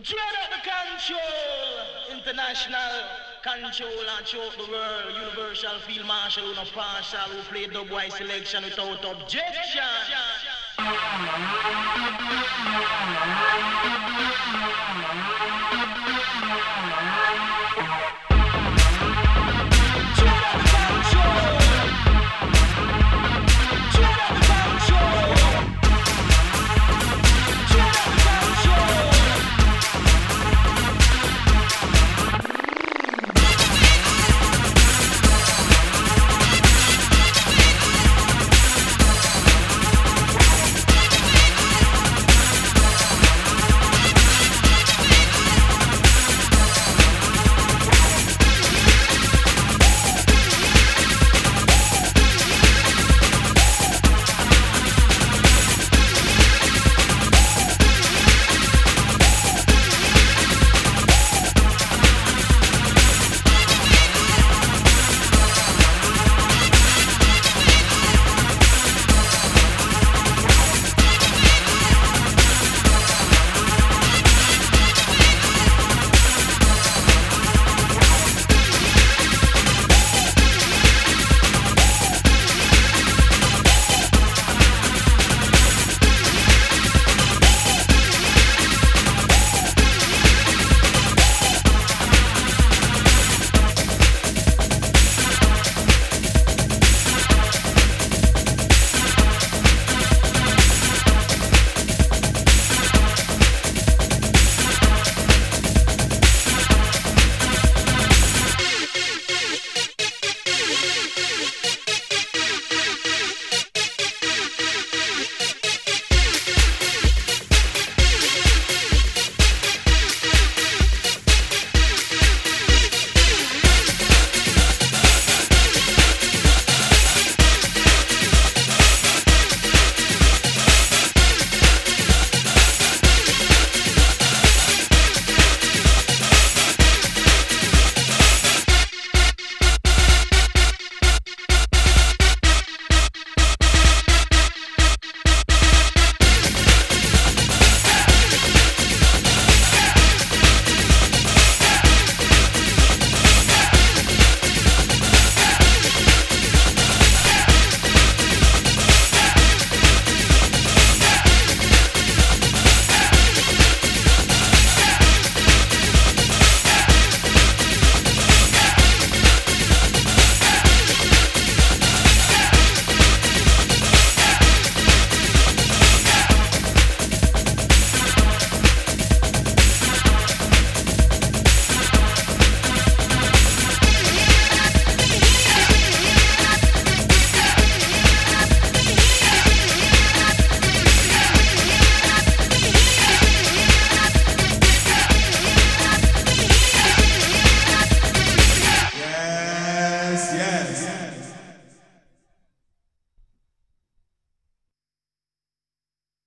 Dread out the control, international control and choke the world. Universal field marshal, no partial, who play dubwise selection without objection. yes, yes.